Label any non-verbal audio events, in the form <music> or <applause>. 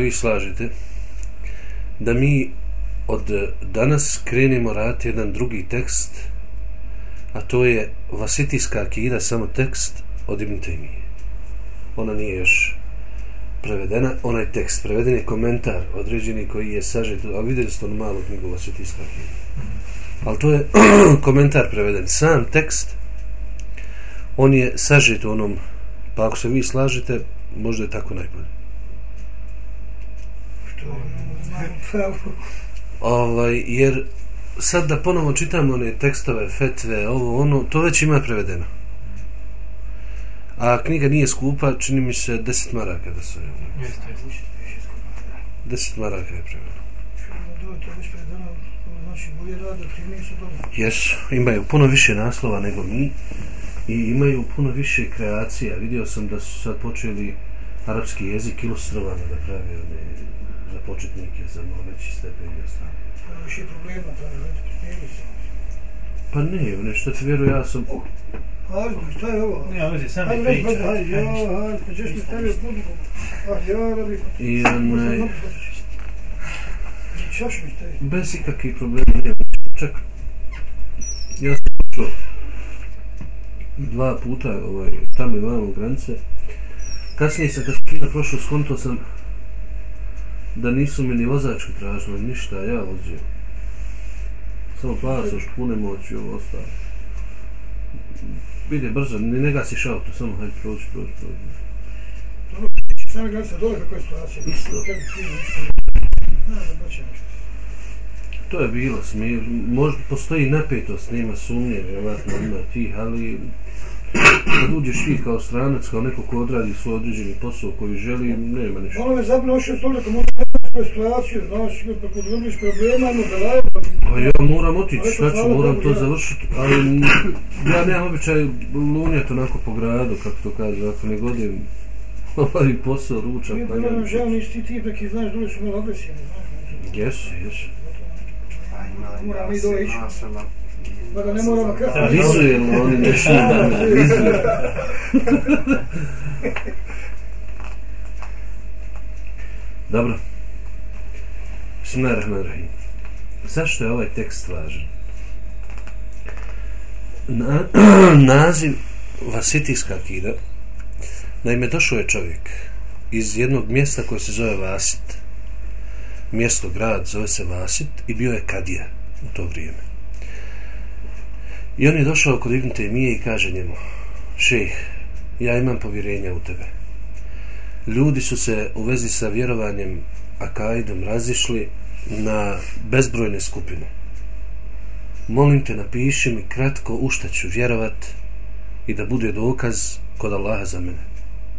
vi slažete? Da mi od danas krenemo raditi jedan drugi tekst a to je Vasitijska akida samo tekst od Ibn Taymije. Ona nije još prevedena onaj tekst, preveden je komentar određeni koji je sažet a vidjeli ste ono malo knjigu Vasitijska akida. Ali to je <clears throat> komentar preveden. Sam tekst on je sažet u onom pa ako se vi slažete možda je tako najbolje. <laughs> ovaj, jer sad da ponovo čitamo one tekstove, fetve, ovo, ono, to već ima prevedeno. A knjiga nije skupa, čini mi se 10 maraka da se... 10 maraka je prevedeno. Jes, imaju puno više naslova nego mi i imaju puno više kreacija. Vidio sam da su sad počeli arapski jezik ilustrovano da pravi one početnike, za malo veći stepen i ostalo. Pa više problema, pa ne se. Pa ne, nešto ti vjerujem, ja sam... Hajde, šta je ovo? Ne, ovo je sam Hajde, priča. hajde, hajde, ja, hajde, pa ćeš mi stavio pudu. Ah, ja, da bi... I onaj... Čaš mi stavio. Bez ikakvih problema, ne, čak... Ja sam počeo dva puta ovaj, tamo i vamo granice. Kasnije sam, kad sam prošao, skonto sam da nisu mi ni vozački tražili ništa, ja vozio. Samo pasoš, pune moći ovo ostalo. Vidi, brzo, ni ne gasiš auto, samo hajde proći, proći, proći. Dobro, sami granica dole kako je situacija. Isto. Ne, da baće nešto. To je bilo smije, možda postoji napetost, nema sumnje, vjerovatno ima tih, ali kad uđeš ti kao stranac, kao neko ko odradi svoj određeni posao koji želi, nema ništa. Malo me zapravo ošao stolje, ako možda svoju situaciju, znaš, pa kod dobiš problema, no da laje, Pa ja moram otići, šta ću, moram to završiti, ali ja nemam običaj lunjati onako po gradu, kako to kaže, ako ne godim <laughs> ovaj posao, ručak, Nije pa problem, ja žao, nisi ti tip neki, znaš, dole su malo agresivni, znaš. Jesu, jesu. Moramo i. Pa Mada ne moramo ono kratko. Rizujemo oni nešto da me rizuje. Dobro. Bismillahirrahmanirrahim. Zašto je ovaj tekst važan? Na, <clears throat> naziv Vasitijska akida Naime, došao je čovjek iz jednog mjesta koje se zove Vasit. Mjesto, grad, zove se Vasit i bio je Kadija u to vrijeme. I on je došao kod Ibn Temije i kaže njemu, šejh, ja imam povjerenja u tebe. Ljudi su se u vezi sa vjerovanjem Akaidom razišli na bezbrojne skupine. Molim te, napiši mi kratko u šta ću vjerovat i da bude dokaz kod Allaha za mene.